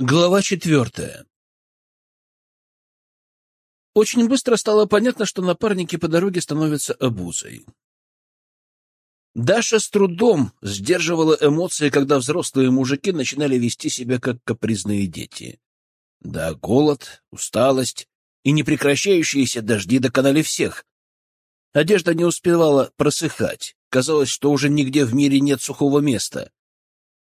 Глава четвертая Очень быстро стало понятно, что напарники по дороге становятся обузой. Даша с трудом сдерживала эмоции, когда взрослые мужики начинали вести себя как капризные дети. Да, голод, усталость и непрекращающиеся дожди доконали всех. Одежда не успевала просыхать. Казалось, что уже нигде в мире нет сухого места.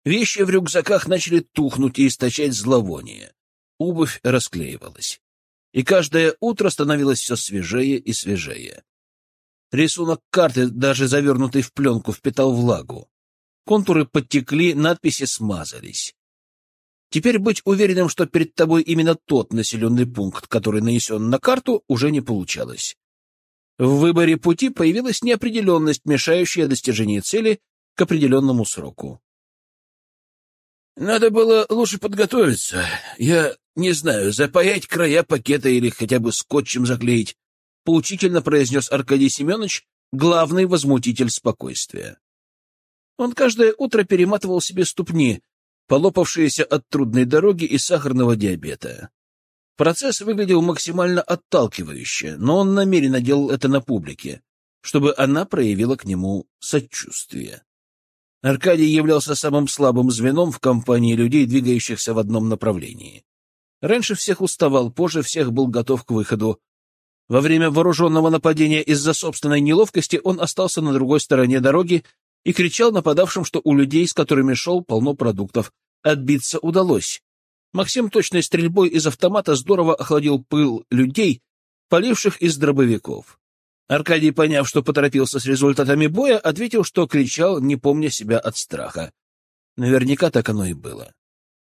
Вещи в рюкзаках начали тухнуть и источать зловоние. Обувь расклеивалась. И каждое утро становилось все свежее и свежее. Рисунок карты, даже завернутый в пленку, впитал влагу. Контуры подтекли, надписи смазались. Теперь быть уверенным, что перед тобой именно тот населенный пункт, который нанесен на карту, уже не получалось. В выборе пути появилась неопределенность, мешающая достижению цели к определенному сроку. Надо было лучше подготовиться. Я не знаю, запаять края пакета или хотя бы скотчем заклеить, — поучительно произнес Аркадий Семенович, главный возмутитель спокойствия. Он каждое утро перематывал себе ступни, полопавшиеся от трудной дороги и сахарного диабета. Процесс выглядел максимально отталкивающе, но он намеренно делал это на публике, чтобы она проявила к нему сочувствие. Аркадий являлся самым слабым звеном в компании людей, двигающихся в одном направлении. Раньше всех уставал, позже всех был готов к выходу. Во время вооруженного нападения из-за собственной неловкости он остался на другой стороне дороги и кричал нападавшим, что у людей, с которыми шел, полно продуктов. Отбиться удалось. Максим точной стрельбой из автомата здорово охладил пыл людей, поливших из дробовиков. Аркадий, поняв, что поторопился с результатами боя, ответил, что кричал, не помня себя от страха. Наверняка так оно и было.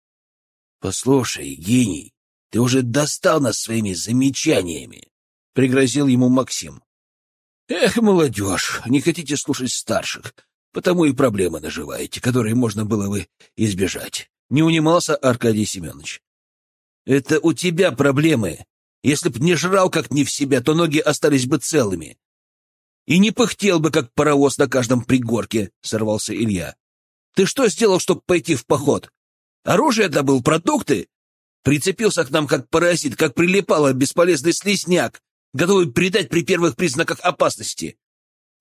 — Послушай, гений, ты уже достал нас своими замечаниями, — пригрозил ему Максим. — Эх, молодежь, не хотите слушать старших, потому и проблемы наживаете, которые можно было бы избежать. Не унимался Аркадий Семенович. — Это у тебя проблемы, если б не жрал как не в себя, то ноги остались бы целыми. И не пыхтел бы, как паровоз на каждом пригорке, — сорвался Илья. Ты что сделал, чтобы пойти в поход? Оружие добыл, продукты? Прицепился к нам как паразит, как прилипало бесполезный слизняк, готовый предать при первых признаках опасности.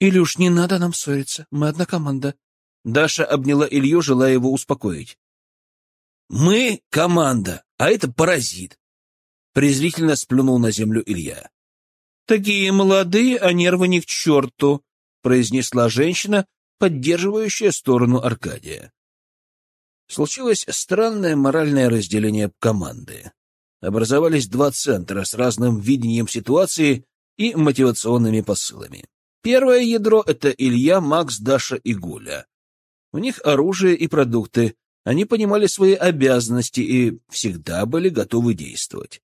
Уж не надо нам ссориться, мы одна команда. Даша обняла Илью, желая его успокоить. Мы — команда, а это паразит презрительно сплюнул на землю Илья. «Такие молодые, а нервы не к черту», — произнесла женщина, поддерживающая сторону Аркадия. Случилось странное моральное разделение команды. Образовались два центра с разным видением ситуации и мотивационными посылами. Первое ядро — это Илья, Макс, Даша и Гуля. У них оружие и продукты, они понимали свои обязанности и всегда были готовы действовать.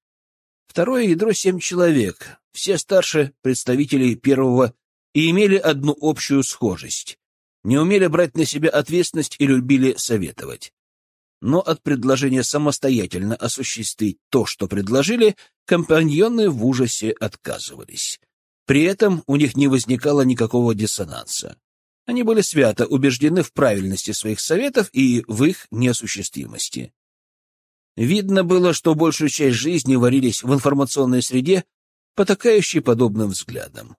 Второе ядро — семь человек, все старше представителей первого и имели одну общую схожесть. Не умели брать на себя ответственность и любили советовать. Но от предложения самостоятельно осуществить то, что предложили, компаньоны в ужасе отказывались. При этом у них не возникало никакого диссонанса. Они были свято убеждены в правильности своих советов и в их неосуществимости. Видно было, что большую часть жизни варились в информационной среде, потакающей подобным взглядом.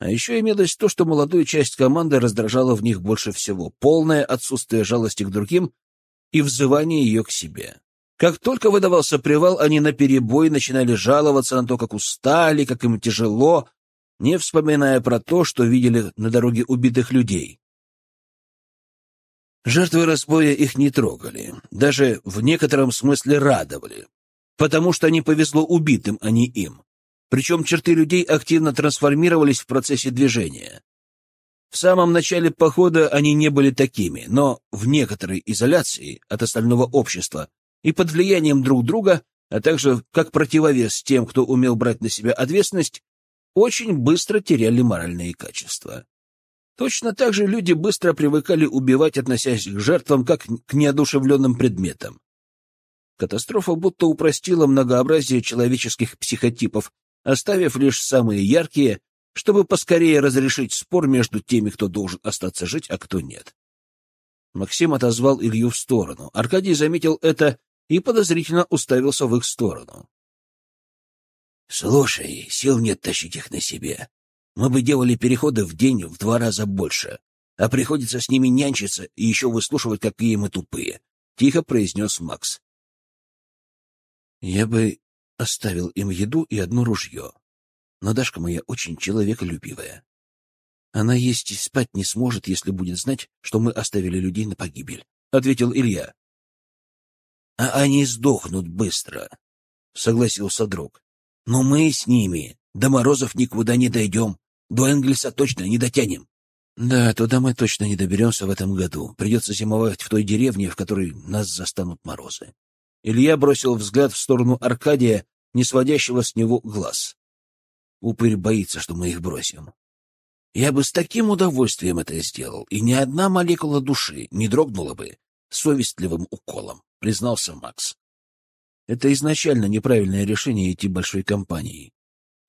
А еще имелось то, что молодую часть команды раздражало в них больше всего — полное отсутствие жалости к другим и взывание ее к себе. Как только выдавался привал, они наперебой начинали жаловаться на то, как устали, как им тяжело, не вспоминая про то, что видели на дороге убитых людей. Жертвы разбоя их не трогали, даже в некотором смысле радовали, потому что не повезло убитым, а не им. Причем черты людей активно трансформировались в процессе движения. В самом начале похода они не были такими, но в некоторой изоляции от остального общества и под влиянием друг друга, а также как противовес тем, кто умел брать на себя ответственность, очень быстро теряли моральные качества. Точно так же люди быстро привыкали убивать, относясь к жертвам как к неодушевленным предметам. Катастрофа будто упростила многообразие человеческих психотипов, оставив лишь самые яркие, чтобы поскорее разрешить спор между теми, кто должен остаться жить, а кто нет. Максим отозвал Илью в сторону. Аркадий заметил это и подозрительно уставился в их сторону. «Слушай, сил нет тащить их на себе. Мы бы делали переходы в день в два раза больше, а приходится с ними нянчиться и еще выслушивать, какие мы тупые», — тихо произнес Макс. «Я бы оставил им еду и одно ружье, но Дашка моя очень человеколюбивая. Она есть и спать не сможет, если будет знать, что мы оставили людей на погибель», — ответил Илья. «А они сдохнут быстро», — согласился друг. «Но мы с ними до Морозов никуда не дойдем. До Энгельса точно не дотянем». «Да, туда мы точно не доберемся в этом году. Придется зимовать в той деревне, в которой нас застанут морозы». Илья бросил взгляд в сторону Аркадия, не сводящего с него глаз. Упырь боится, что мы их бросим. Я бы с таким удовольствием это сделал, и ни одна молекула души не дрогнула бы совестливым уколом, признался Макс. Это изначально неправильное решение идти большой компанией.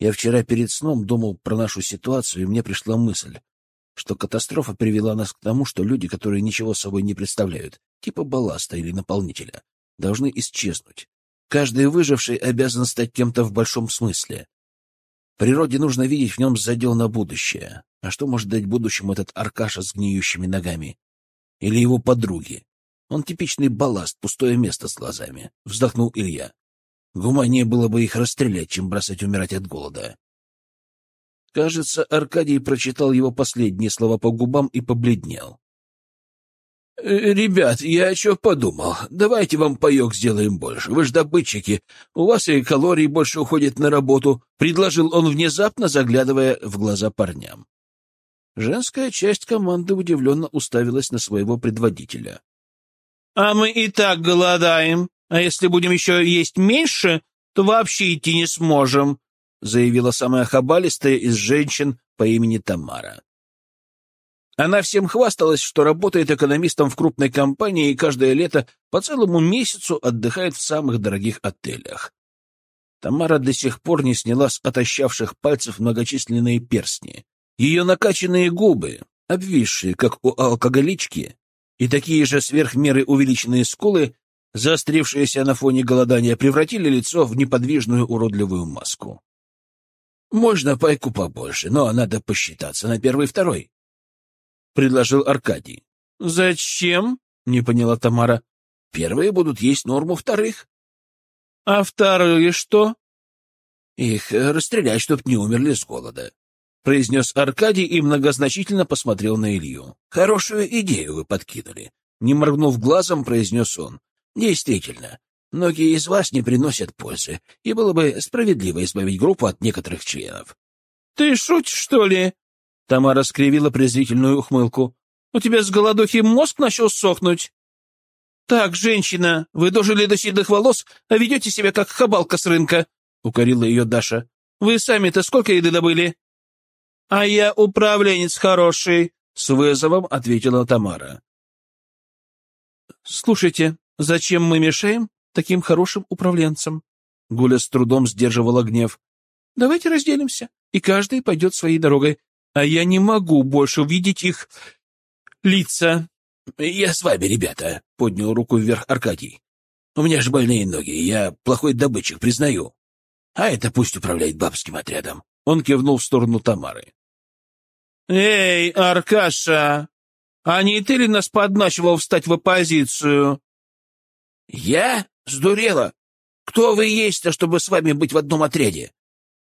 Я вчера перед сном думал про нашу ситуацию, и мне пришла мысль, что катастрофа привела нас к тому, что люди, которые ничего собой не представляют, типа балласта или наполнителя, должны исчезнуть. Каждый выживший обязан стать кем-то в большом смысле. Природе нужно видеть в нем задел на будущее. А что может дать будущему этот Аркаша с гниющими ногами? Или его подруги? Он типичный балласт, пустое место с глазами. Вздохнул Илья. Гуманнее было бы их расстрелять, чем бросать умирать от голода. Кажется, Аркадий прочитал его последние слова по губам и побледнел. «Э, «Ребят, я что подумал. Давайте вам паек сделаем больше. Вы ж добытчики. У вас и калорий больше уходит на работу», — предложил он внезапно, заглядывая в глаза парням. Женская часть команды удивленно уставилась на своего предводителя. «А мы и так голодаем. А если будем еще есть меньше, то вообще идти не сможем», — заявила самая хабалистая из женщин по имени Тамара. Она всем хвасталась, что работает экономистом в крупной компании и каждое лето по целому месяцу отдыхает в самых дорогих отелях. Тамара до сих пор не сняла с отощавших пальцев многочисленные перстни. Ее накачанные губы, обвисшие, как у алкоголички, и такие же сверхмеры увеличенные скулы, заострившиеся на фоне голодания, превратили лицо в неподвижную уродливую маску. «Можно пайку побольше, но надо посчитаться на первый-второй», — предложил Аркадий. «Зачем?» — не поняла Тамара. «Первые будут есть норму вторых». «А вторые что?» «Их расстрелять, чтоб не умерли с голода», — произнес Аркадий и многозначительно посмотрел на Илью. «Хорошую идею вы подкинули», — не моргнув глазом, произнес он. «Действительно, многие из вас не приносят пользы, и было бы справедливо избавить группу от некоторых членов». «Ты шутишь, что ли?» Тамара скривила презрительную ухмылку. «У тебя с голодухи мозг начал сохнуть?» «Так, женщина, вы дожили до седых волос, а ведете себя как хабалка с рынка», — укорила ее Даша. «Вы сами-то сколько еды добыли?» «А я управленец хороший», — с вызовом ответила Тамара. «Слушайте, зачем мы мешаем таким хорошим управленцам?» Гуля с трудом сдерживала гнев. «Давайте разделимся, и каждый пойдет своей дорогой а я не могу больше видеть их лица. — Я с вами, ребята, — поднял руку вверх Аркадий. — У меня же больные ноги, я плохой добытчик, признаю. А это пусть управляет бабским отрядом. Он кивнул в сторону Тамары. — Эй, Аркаша, а не ты ли нас подначивал встать в оппозицию? — Я? Сдурела? Кто вы есть-то, чтобы с вами быть в одном отряде?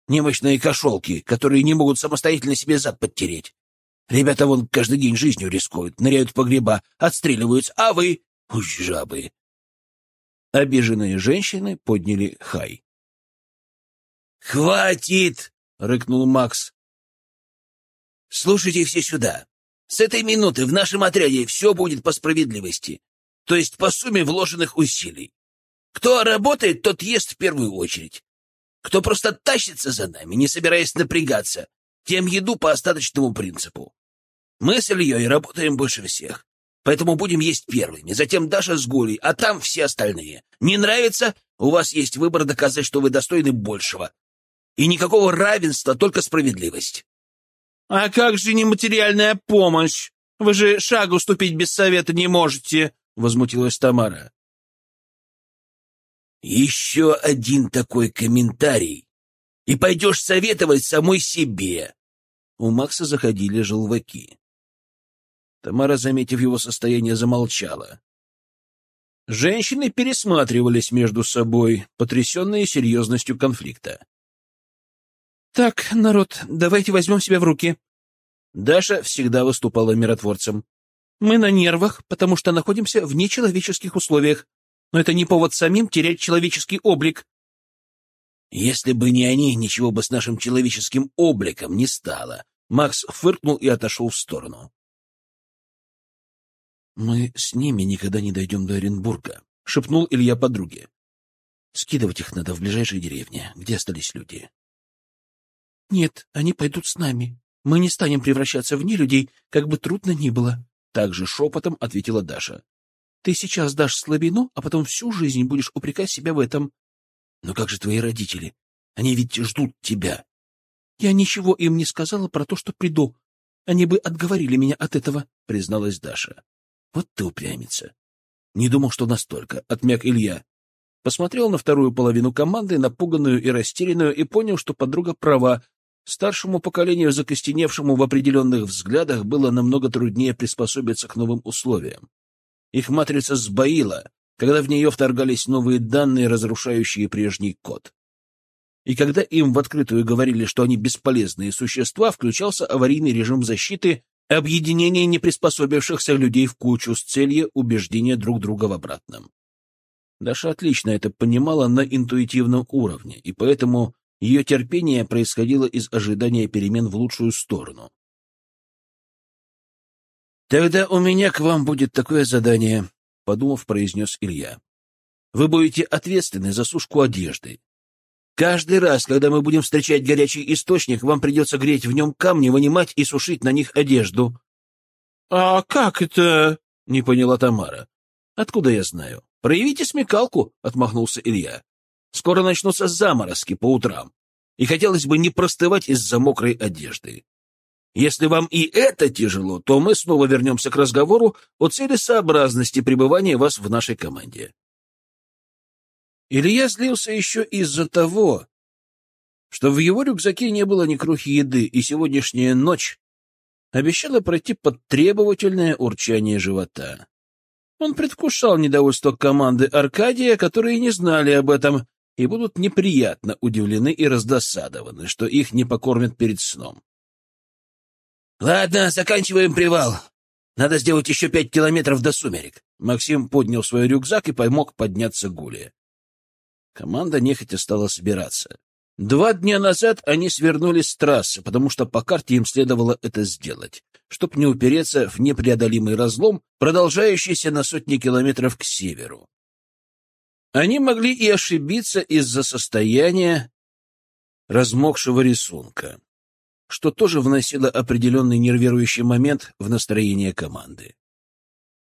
Немощные кошелки, которые не могут самостоятельно себе зад подтереть. Ребята вон каждый день жизнью рискуют, ныряют в погреба, отстреливаются, а вы — уж жабы. Обиженные женщины подняли хай. «Хватит!» — рыкнул Макс. «Слушайте все сюда. С этой минуты в нашем отряде все будет по справедливости, то есть по сумме вложенных усилий. Кто работает, тот ест в первую очередь. Кто просто тащится за нами, не собираясь напрягаться, тем еду по остаточному принципу. Мы с Ильей работаем больше всех, поэтому будем есть первыми, затем Даша с Гулей, а там все остальные. Не нравится? У вас есть выбор доказать, что вы достойны большего. И никакого равенства, только справедливость. — А как же нематериальная помощь? Вы же шагу ступить без совета не можете, — возмутилась Тамара. Еще один такой комментарий, и пойдешь советовать самой себе. У Макса заходили желваки. Тамара, заметив его состояние, замолчала. Женщины пересматривались между собой, потрясенные серьезностью конфликта. «Так, народ, давайте возьмем себя в руки». Даша всегда выступала миротворцем. «Мы на нервах, потому что находимся в нечеловеческих условиях но это не повод самим терять человеческий облик. Если бы не они, ничего бы с нашим человеческим обликом не стало. Макс фыркнул и отошел в сторону. «Мы с ними никогда не дойдем до Оренбурга», — шепнул Илья подруге. «Скидывать их надо в ближайшей деревне, где остались люди». «Нет, они пойдут с нами. Мы не станем превращаться в нелюдей, как бы трудно ни было», — также шепотом ответила Даша. Ты сейчас дашь слабину, а потом всю жизнь будешь упрекать себя в этом. Но как же твои родители? Они ведь ждут тебя. Я ничего им не сказала про то, что приду. Они бы отговорили меня от этого, призналась Даша. Вот ты упрямица. Не думал, что настолько, отмяк Илья. Посмотрел на вторую половину команды, напуганную и растерянную, и понял, что подруга права. Старшему поколению, закостеневшему в определенных взглядах, было намного труднее приспособиться к новым условиям. Их матрица сбоила, когда в нее вторгались новые данные, разрушающие прежний код. И когда им в открытую говорили, что они бесполезные существа, включался аварийный режим защиты, объединение неприспособившихся людей в кучу с целью убеждения друг друга в обратном. Даша отлично это понимала на интуитивном уровне, и поэтому ее терпение происходило из ожидания перемен в лучшую сторону. «Тогда у меня к вам будет такое задание», — подумав, произнес Илья. «Вы будете ответственны за сушку одежды. Каждый раз, когда мы будем встречать горячий источник, вам придется греть в нем камни, вынимать и сушить на них одежду». «А как это?» — не поняла Тамара. «Откуда я знаю? Проявите смекалку», — отмахнулся Илья. «Скоро начнутся заморозки по утрам, и хотелось бы не простывать из-за мокрой одежды. Если вам и это тяжело, то мы снова вернемся к разговору о целесообразности пребывания вас в нашей команде. Илья злился еще из-за того, что в его рюкзаке не было ни крухи еды, и сегодняшняя ночь обещала пройти под требовательное урчание живота. Он предвкушал недовольство команды Аркадия, которые не знали об этом и будут неприятно удивлены и раздосадованы, что их не покормят перед сном. «Ладно, заканчиваем привал. Надо сделать еще пять километров до сумерек». Максим поднял свой рюкзак и помог подняться Гуле. Команда нехотя стала собираться. Два дня назад они свернули с трассы, потому что по карте им следовало это сделать, чтобы не упереться в непреодолимый разлом, продолжающийся на сотни километров к северу. Они могли и ошибиться из-за состояния размокшего рисунка что тоже вносило определенный нервирующий момент в настроение команды.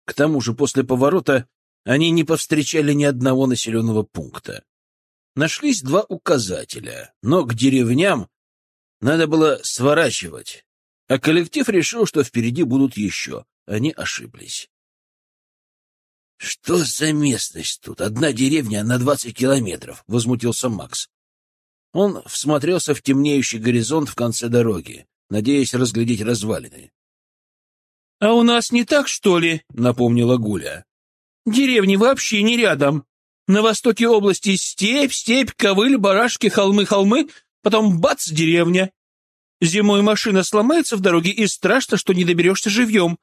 К тому же после поворота они не повстречали ни одного населенного пункта. Нашлись два указателя, но к деревням надо было сворачивать, а коллектив решил, что впереди будут еще. Они ошиблись. «Что за местность тут? Одна деревня на двадцать километров!» — возмутился Макс. Он всмотрелся в темнеющий горизонт в конце дороги, надеясь разглядеть развалины. — А у нас не так, что ли? — напомнила Гуля. — Деревни вообще не рядом. На востоке области степь, степь, ковыль, барашки, холмы, холмы, потом бац, деревня. Зимой машина сломается в дороге, и страшно, что не доберешься живьем.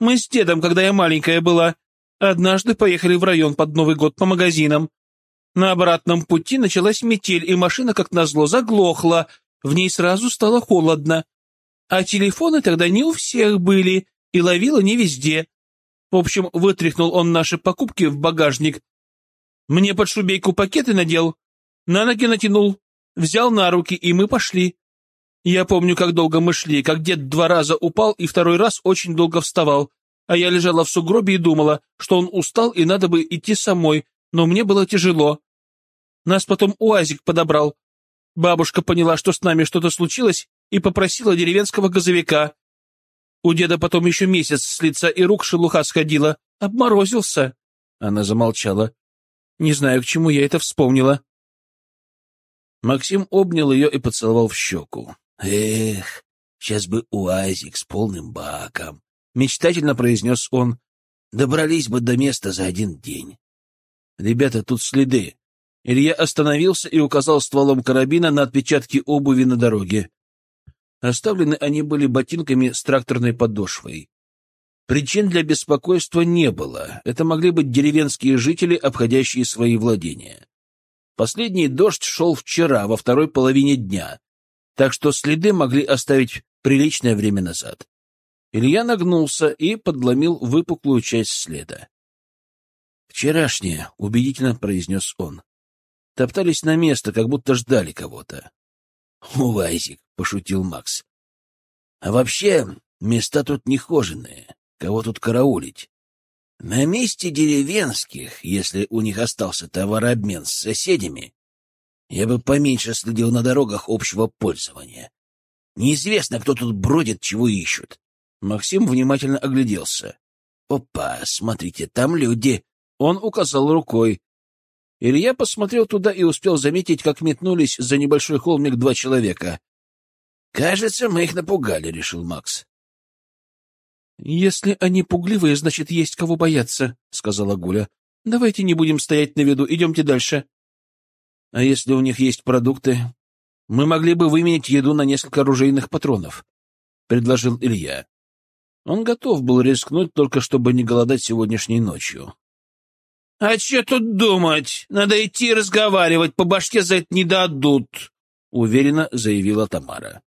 Мы с дедом, когда я маленькая была, однажды поехали в район под Новый год по магазинам. На обратном пути началась метель, и машина, как назло, заглохла. В ней сразу стало холодно. А телефоны тогда не у всех были, и ловило не везде. В общем, вытряхнул он наши покупки в багажник. Мне под шубейку пакеты надел, на ноги натянул, взял на руки, и мы пошли. Я помню, как долго мы шли, как дед два раза упал и второй раз очень долго вставал, а я лежала в сугробе и думала, что он устал и надо бы идти самой, но мне было тяжело. Нас потом УАЗик подобрал. Бабушка поняла, что с нами что-то случилось, и попросила деревенского газовика. У деда потом еще месяц с лица и рук шелуха сходила. Обморозился. Она замолчала. Не знаю, к чему я это вспомнила. Максим обнял ее и поцеловал в щеку. «Эх, сейчас бы уазик с полным баком!» — мечтательно произнес он. «Добрались бы до места за один день». «Ребята, тут следы». Илья остановился и указал стволом карабина на отпечатки обуви на дороге. Оставлены они были ботинками с тракторной подошвой. Причин для беспокойства не было. Это могли быть деревенские жители, обходящие свои владения. Последний дождь шел вчера, во второй половине дня, так что следы могли оставить приличное время назад. Илья нагнулся и подломил выпуклую часть следа. «Вчерашнее», — убедительно произнес он. Топтались на место, как будто ждали кого-то. «Увазик», — пошутил Макс. «А вообще, места тут нехоженные. Кого тут караулить? На месте деревенских, если у них остался товарообмен с соседями, я бы поменьше следил на дорогах общего пользования. Неизвестно, кто тут бродит, чего ищут. Максим внимательно огляделся. «Опа, смотрите, там люди!» Он указал рукой. Илья посмотрел туда и успел заметить, как метнулись за небольшой холмик два человека. «Кажется, мы их напугали», — решил Макс. «Если они пугливые, значит, есть кого бояться», — сказала Гуля. «Давайте не будем стоять на виду, идемте дальше». «А если у них есть продукты? Мы могли бы выменять еду на несколько оружейных патронов», — предложил Илья. Он готов был рискнуть, только чтобы не голодать сегодняшней ночью. «А че тут думать? Надо идти разговаривать, по башке за это не дадут», — уверенно заявила Тамара.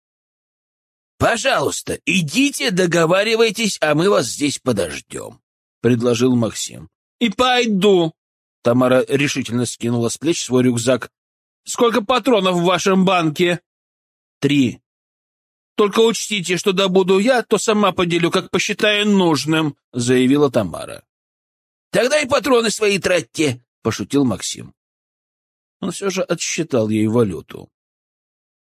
«Пожалуйста, идите, договаривайтесь, а мы вас здесь подождем», — предложил Максим. «И пойду!» — Тамара решительно скинула с плеч свой рюкзак. «Сколько патронов в вашем банке?» «Три». «Только учтите, что добуду я, то сама поделю, как посчитаю нужным», — заявила Тамара. «Тогда и патроны свои тратьте», — пошутил Максим. Он все же отсчитал ей валюту.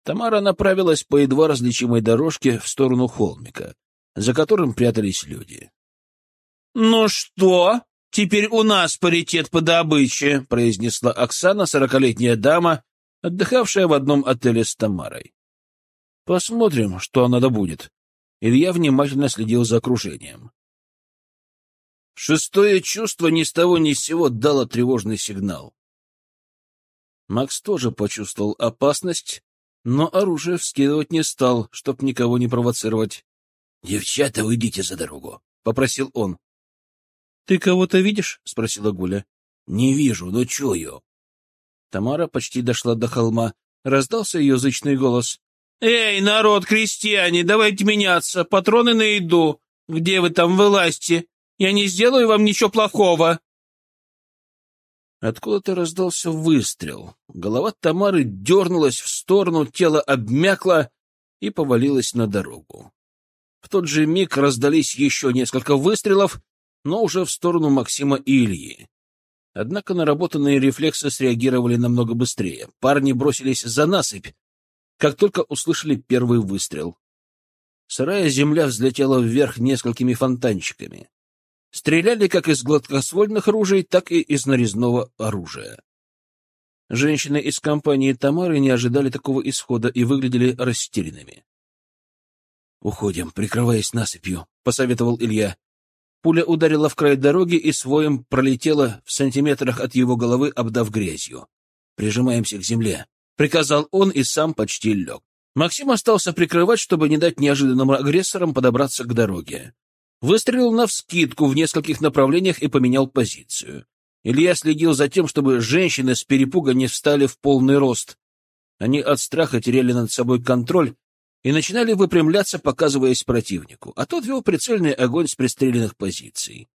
Тамара направилась по едва различимой дорожке в сторону холмика, за которым прятались люди. — Ну что, теперь у нас паритет по добыче, — произнесла Оксана, сорокалетняя дама, отдыхавшая в одном отеле с Тамарой. — Посмотрим, что она добудет. Илья внимательно следил за окружением. Шестое чувство ни с того ни с сего дало тревожный сигнал. Макс тоже почувствовал опасность но оружие вскидывать не стал, чтоб никого не провоцировать. — Девчата, уйдите за дорогу, — попросил он. — Ты кого-то видишь? — спросила Гуля. — Не вижу, но чую. Тамара почти дошла до холма. Раздался ее зычный голос. — Эй, народ, крестьяне, давайте меняться, патроны на еду. Где вы там вылазьте? Я не сделаю вам ничего плохого. Откуда-то раздался выстрел. Голова Тамары дернулась в сторону, тело обмякло и повалилось на дорогу. В тот же миг раздались еще несколько выстрелов, но уже в сторону Максима и Ильи. Однако наработанные рефлексы среагировали намного быстрее. Парни бросились за насыпь, как только услышали первый выстрел. Сырая земля взлетела вверх несколькими фонтанчиками. Стреляли как из гладкоствольных ружей, так и из нарезного оружия. Женщины из компании Тамары не ожидали такого исхода и выглядели растерянными. «Уходим, прикрываясь насыпью», — посоветовал Илья. Пуля ударила в край дороги и своим пролетела в сантиметрах от его головы, обдав грязью. «Прижимаемся к земле», — приказал он и сам почти лег. Максим остался прикрывать, чтобы не дать неожиданным агрессорам подобраться к дороге. Выстрелил навскидку в нескольких направлениях и поменял позицию. Илья следил за тем, чтобы женщины с перепуга не встали в полный рост. Они от страха теряли над собой контроль и начинали выпрямляться, показываясь противнику, а тот вел прицельный огонь с пристреленных позиций.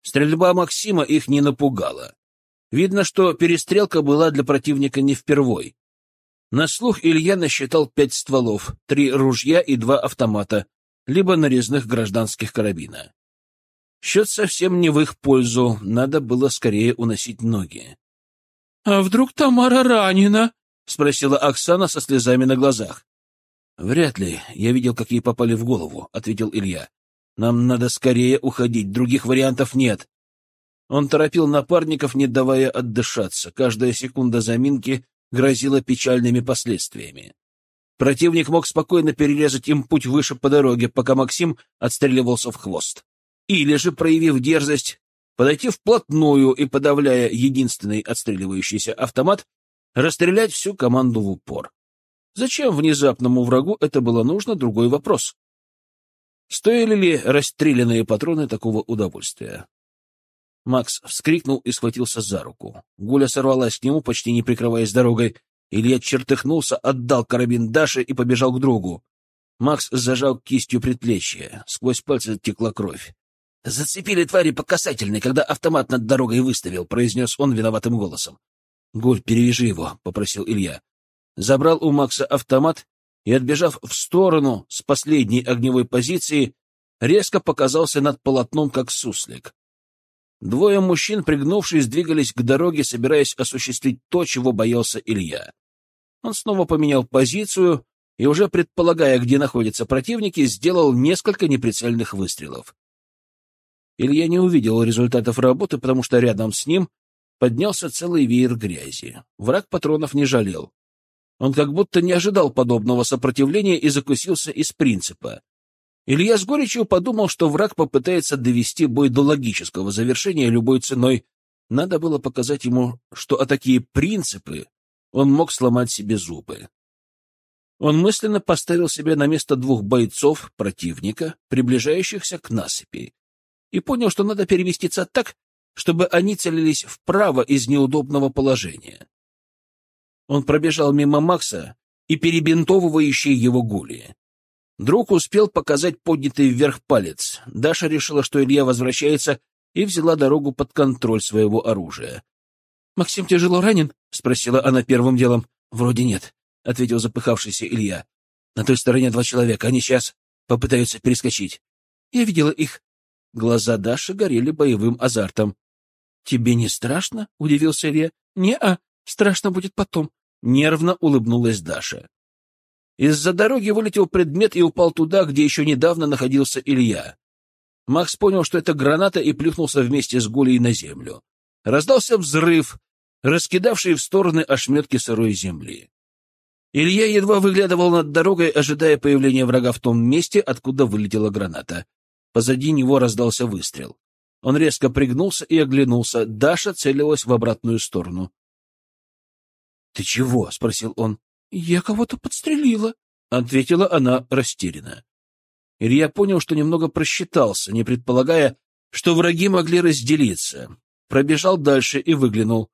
Стрельба Максима их не напугала. Видно, что перестрелка была для противника не впервой. На слух Илья насчитал пять стволов, три ружья и два автомата, либо нарезных гражданских карабина. Счет совсем не в их пользу, надо было скорее уносить ноги. — А вдруг Тамара ранена? — спросила Оксана со слезами на глазах. — Вряд ли. Я видел, как ей попали в голову, — ответил Илья. — Нам надо скорее уходить, других вариантов нет. Он торопил напарников, не давая отдышаться. Каждая секунда заминки грозила печальными последствиями. Противник мог спокойно перерезать им путь выше по дороге, пока Максим отстреливался в хвост. Или же, проявив дерзость, подойти вплотную и, подавляя единственный отстреливающийся автомат, расстрелять всю команду в упор. Зачем внезапному врагу это было нужно, другой вопрос. Стоили ли расстрелянные патроны такого удовольствия? Макс вскрикнул и схватился за руку. Гуля сорвалась к нему, почти не прикрываясь дорогой. Илья чертыхнулся, отдал карабин Даше и побежал к другу. Макс зажал кистью предплечье. Сквозь пальцы текла кровь. «Зацепили твари по касательной, когда автомат над дорогой выставил», — произнес он виноватым голосом. «Гуль, перевяжи его», — попросил Илья забрал у Макса автомат и, отбежав в сторону с последней огневой позиции, резко показался над полотном, как суслик. Двое мужчин, пригнувшись, двигались к дороге, собираясь осуществить то, чего боялся Илья. Он снова поменял позицию и, уже предполагая, где находятся противники, сделал несколько неприцельных выстрелов. Илья не увидел результатов работы, потому что рядом с ним поднялся целый веер грязи. Враг патронов не жалел. Он как будто не ожидал подобного сопротивления и закусился из принципа. Илья с горечью подумал, что враг попытается довести бой до логического завершения любой ценой. Надо было показать ему, что о такие принципы он мог сломать себе зубы. Он мысленно поставил себя на место двух бойцов противника, приближающихся к насыпи, и понял, что надо переместиться так, чтобы они целились вправо из неудобного положения. Он пробежал мимо Макса и перебинтовывающей его гули. Друг успел показать поднятый вверх палец. Даша решила, что Илья возвращается, и взяла дорогу под контроль своего оружия. — Максим тяжело ранен? — спросила она первым делом. — Вроде нет, — ответил запыхавшийся Илья. — На той стороне два человека. Они сейчас попытаются перескочить. Я видела их. Глаза Даши горели боевым азартом. — Тебе не страшно? — удивился Илья. — Не-а, страшно будет потом. Нервно улыбнулась Даша. Из-за дороги вылетел предмет и упал туда, где еще недавно находился Илья. Макс понял, что это граната, и плюхнулся вместе с Гулей на землю. Раздался взрыв, раскидавший в стороны ошметки сырой земли. Илья едва выглядывал над дорогой, ожидая появления врага в том месте, откуда вылетела граната. Позади него раздался выстрел. Он резко пригнулся и оглянулся. Даша целилась в обратную сторону. «Ты чего?» — спросил он. «Я кого-то подстрелила», — ответила она растерянно. Илья понял, что немного просчитался, не предполагая, что враги могли разделиться. Пробежал дальше и выглянул.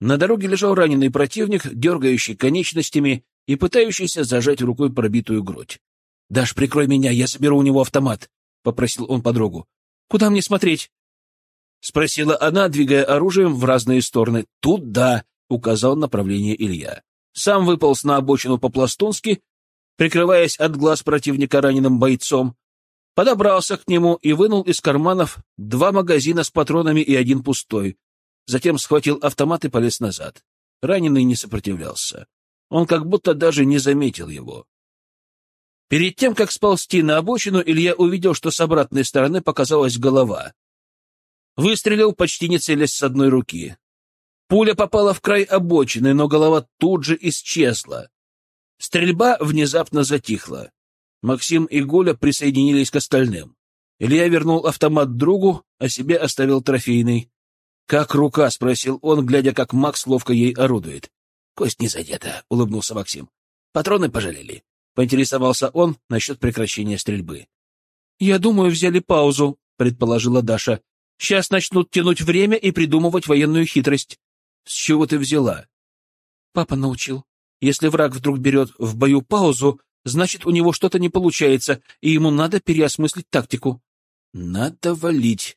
На дороге лежал раненый противник, дергающий конечностями и пытающийся зажать рукой пробитую грудь. — Даш, прикрой меня, я заберу у него автомат, — попросил он подругу. — Куда мне смотреть? — спросила она, двигая оружием в разные стороны. — Туда, — указал направление Илья. Сам выполз на обочину по-пластунски, прикрываясь от глаз противника раненым бойцом, подобрался к нему и вынул из карманов два магазина с патронами и один пустой. Затем схватил автомат и полез назад. Раненый не сопротивлялся. Он как будто даже не заметил его. Перед тем, как сползти на обочину, Илья увидел, что с обратной стороны показалась голова. Выстрелил, почти не целясь с одной руки. Пуля попала в край обочины, но голова тут же исчезла. Стрельба внезапно затихла. Максим и Гуля присоединились к остальным. Илья вернул автомат другу, а себе оставил трофейный. «Как рука?» — спросил он, глядя, как Макс ловко ей орудует. «Кость не задета», — улыбнулся Максим. «Патроны пожалели», — поинтересовался он насчет прекращения стрельбы. «Я думаю, взяли паузу», — предположила Даша. «Сейчас начнут тянуть время и придумывать военную хитрость». С чего ты взяла? Папа научил. Если враг вдруг берет в бою паузу, значит, у него что-то не получается, и ему надо переосмыслить тактику. Надо валить.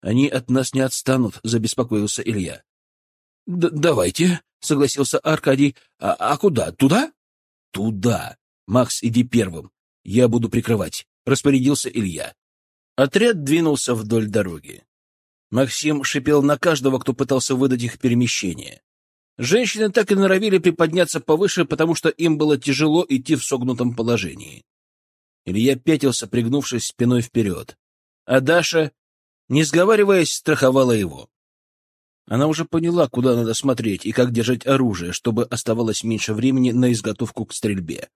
Они от нас не отстанут, забеспокоился Илья. Д давайте, согласился Аркадий. А, а куда? Туда? Туда. Макс, иди первым. Я буду прикрывать, распорядился Илья. Отряд двинулся вдоль дороги. Максим шипел на каждого, кто пытался выдать их перемещение. Женщины так и норовили приподняться повыше, потому что им было тяжело идти в согнутом положении. Илья пятился, пригнувшись спиной вперед. А Даша, не сговариваясь, страховала его. Она уже поняла, куда надо смотреть и как держать оружие, чтобы оставалось меньше времени на изготовку к стрельбе.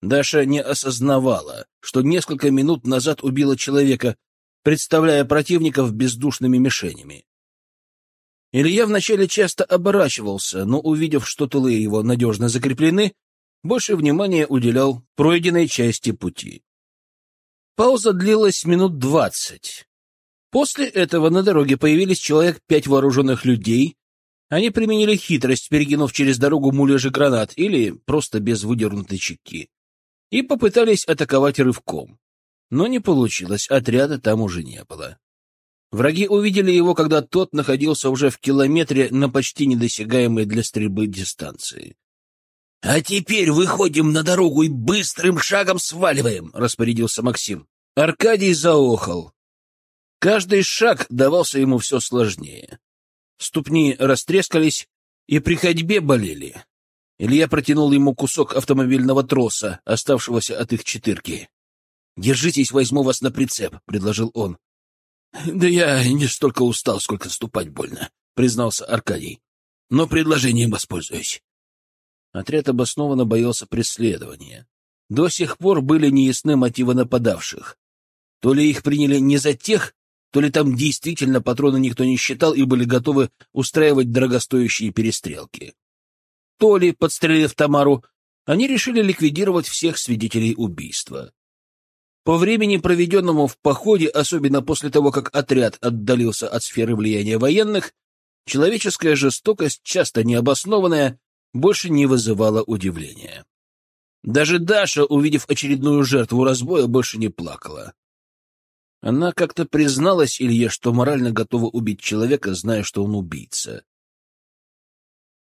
Даша не осознавала, что несколько минут назад убила человека, представляя противников бездушными мишенями. Илья вначале часто оборачивался, но, увидев, что тылы его надежно закреплены, больше внимания уделял пройденной части пути. Пауза длилась минут двадцать. После этого на дороге появились человек пять вооруженных людей. Они применили хитрость, перекинув через дорогу муляжи гранат или просто без выдернутой чеки, и попытались атаковать рывком. Но не получилось, отряда там уже не было. Враги увидели его, когда тот находился уже в километре на почти недосягаемой для стрельбы дистанции. — А теперь выходим на дорогу и быстрым шагом сваливаем, — распорядился Максим. Аркадий заохал. Каждый шаг давался ему все сложнее. Ступни растрескались и при ходьбе болели. Илья протянул ему кусок автомобильного троса, оставшегося от их четырки. — Держитесь, возьму вас на прицеп, — предложил он. — Да я не столько устал, сколько ступать больно, — признался Аркадий. — Но предложением воспользуюсь. Отряд обоснованно боялся преследования. До сих пор были неясны мотивы нападавших. То ли их приняли не за тех, то ли там действительно патроны никто не считал и были готовы устраивать дорогостоящие перестрелки. То ли, подстрелив Тамару, они решили ликвидировать всех свидетелей убийства. По времени, проведенному в походе, особенно после того, как отряд отдалился от сферы влияния военных, человеческая жестокость, часто необоснованная, больше не вызывала удивления. Даже Даша, увидев очередную жертву разбоя, больше не плакала. Она как-то призналась Илье, что морально готова убить человека, зная, что он убийца.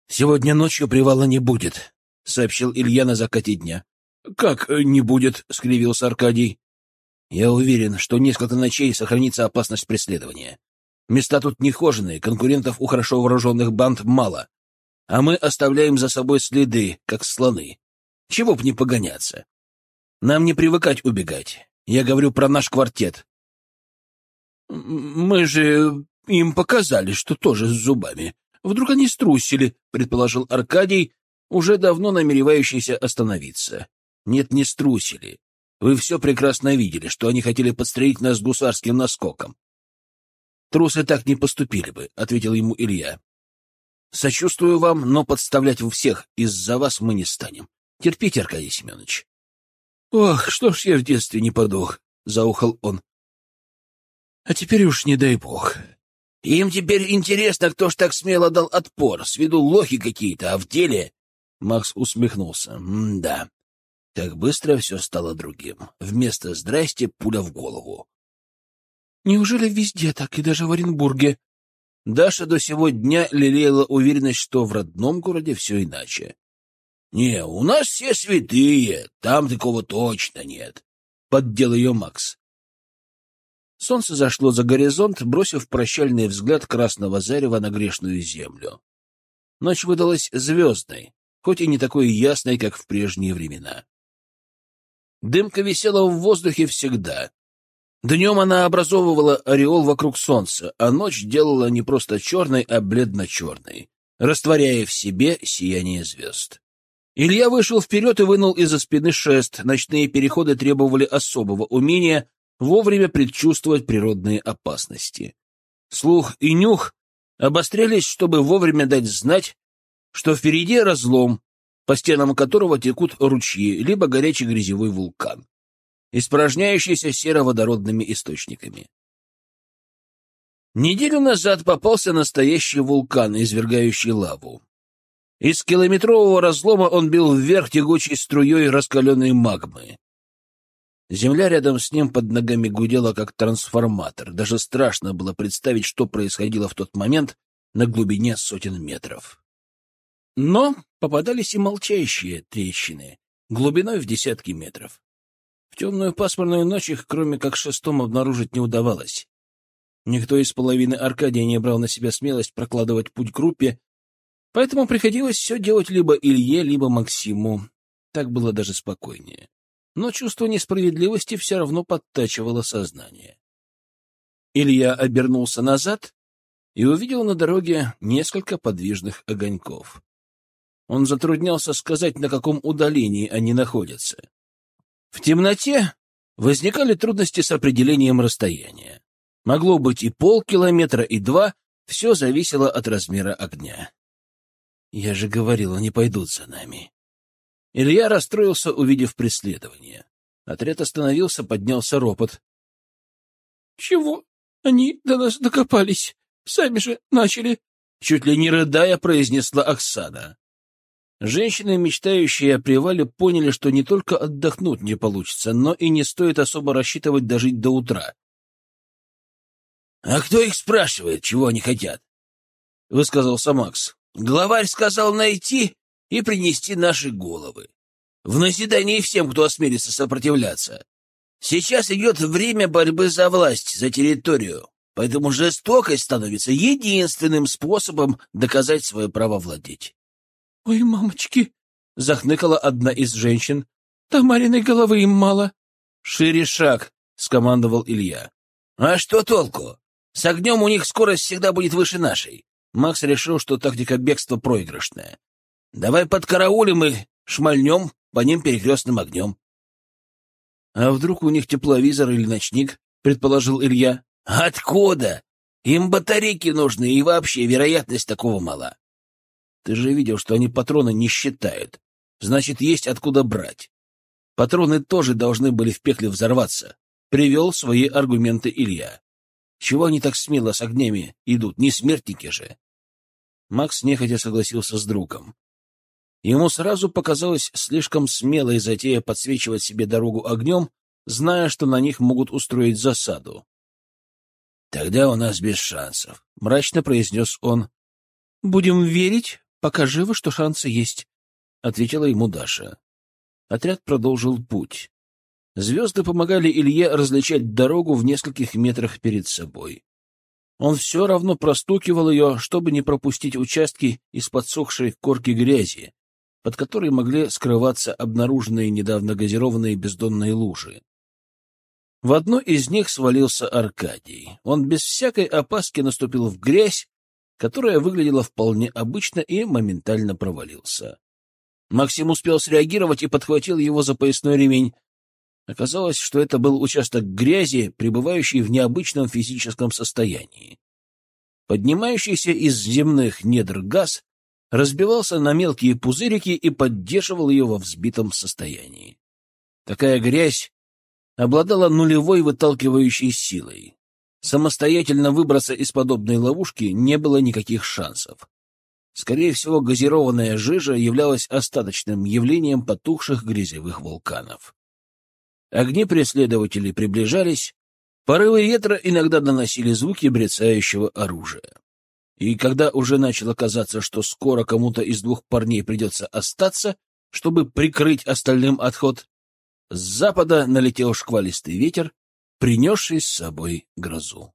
«Сегодня ночью привала не будет», — сообщил Илья на закате дня. «Как не будет?» — скривился Аркадий. «Я уверен, что несколько ночей сохранится опасность преследования. Места тут нехоженные, конкурентов у хорошо вооруженных банд мало, а мы оставляем за собой следы, как слоны. Чего б не погоняться? Нам не привыкать убегать. Я говорю про наш квартет. «Мы же им показали, что тоже с зубами. Вдруг они струсили», — предположил Аркадий, уже давно намеревающийся остановиться. «Нет, не струсили. Вы все прекрасно видели, что они хотели подстрелить нас гусарским наскоком». «Трусы так не поступили бы», — ответил ему Илья. «Сочувствую вам, но подставлять всех из-за вас мы не станем. Терпите, Аркадий Семенович». «Ох, что ж я в детстве не подох», — заухал он. А теперь уж не дай бог. Им теперь интересно, кто ж так смело дал отпор. С виду лохи какие-то, а в деле... Макс усмехнулся. да Так быстро все стало другим. Вместо «здрасте» пуля в голову. Неужели везде так, и даже в Оренбурге? Даша до сего дня лелеяла уверенность, что в родном городе все иначе. — Не, у нас все святые, там такого точно нет, — поддел ее Макс. Солнце зашло за горизонт, бросив прощальный взгляд красного зарева на грешную землю. Ночь выдалась звездной, хоть и не такой ясной, как в прежние времена. Дымка висела в воздухе всегда. Днем она образовывала ореол вокруг солнца, а ночь делала не просто черной, а бледно-черной, растворяя в себе сияние звезд. Илья вышел вперед и вынул из-за спины шест. Ночные переходы требовали особого умения, вовремя предчувствовать природные опасности. Слух и нюх обострялись, чтобы вовремя дать знать, что впереди разлом, по стенам которого текут ручьи, либо горячий грязевой вулкан, испражняющийся сероводородными источниками. Неделю назад попался настоящий вулкан, извергающий лаву. Из километрового разлома он бил вверх тягучей струей раскаленной магмы. Земля рядом с ним под ногами гудела, как трансформатор. Даже страшно было представить, что происходило в тот момент на глубине сотен метров. Но попадались и молчащие трещины, глубиной в десятки метров. В темную пасмурную ночь их, кроме как шестом, обнаружить не удавалось. Никто из половины Аркадия не брал на себя смелость прокладывать путь группе, поэтому приходилось все делать либо Илье, либо Максиму. Так было даже спокойнее но чувство несправедливости все равно подтачивало сознание. Илья обернулся назад и увидел на дороге несколько подвижных огоньков. Он затруднялся сказать, на каком удалении они находятся. В темноте возникали трудности с определением расстояния. Могло быть и полкилометра, и два, все зависело от размера огня. Я же говорил, они пойдут за нами. Илья расстроился, увидев преследование. Отряд остановился, поднялся ропот. — Чего? Они до нас докопались. Сами же начали. Чуть ли не рыдая, произнесла Оксана. Женщины, мечтающие о привале, поняли, что не только отдохнуть не получится, но и не стоит особо рассчитывать дожить до утра. — А кто их спрашивает, чего они хотят? — высказался Макс. — Главарь сказал найти и принести наши головы. В назидании всем, кто осмелится сопротивляться. Сейчас идет время борьбы за власть, за территорию, поэтому жестокость становится единственным способом доказать свое право владеть. — Ой, мамочки! — захныкала одна из женщин. — Тамариной головы им мало. — Шире шаг! — скомандовал Илья. — А что толку? С огнем у них скорость всегда будет выше нашей. Макс решил, что тактика бегства проигрышная. — Давай подкараулим и шмальнем по ним перекрестным огнем. — А вдруг у них тепловизор или ночник? — предположил Илья. — Откуда? Им батарейки нужны, и вообще вероятность такого мала. Ты же видел, что они патроны не считают. Значит, есть откуда брать. Патроны тоже должны были в пекле взорваться. Привел свои аргументы Илья. Чего они так смело с огнями идут? Не смертники же. Макс нехотя согласился с другом. Ему сразу показалось слишком смелой затея подсвечивать себе дорогу огнем, зная, что на них могут устроить засаду. «Тогда у нас без шансов», — мрачно произнес он. «Будем верить, пока живо, что шансы есть», — ответила ему Даша. Отряд продолжил путь. Звезды помогали Илье различать дорогу в нескольких метрах перед собой. Он все равно простукивал ее, чтобы не пропустить участки из подсохшей корки грязи, под которой могли скрываться обнаруженные недавно газированные бездонные лужи. В одну из них свалился Аркадий. Он без всякой опаски наступил в грязь, которая выглядела вполне обычно, и моментально провалился. Максим успел среагировать и подхватил его за поясной ремень. Оказалось, что это был участок грязи, пребывающий в необычном физическом состоянии. Поднимающийся из земных недр газ разбивался на мелкие пузырики и поддерживал ее во взбитом состоянии. Такая грязь обладала нулевой выталкивающей силой. Самостоятельно выбраться из подобной ловушки не было никаких шансов. Скорее всего, газированная жижа являлась остаточным явлением потухших грязевых вулканов. Огни преследователей приближались, порывы ветра иногда доносили звуки брецающего оружия. И когда уже начало казаться, что скоро кому-то из двух парней придется остаться, чтобы прикрыть остальным отход, с запада налетел шквалистый ветер, принесший с собой грозу.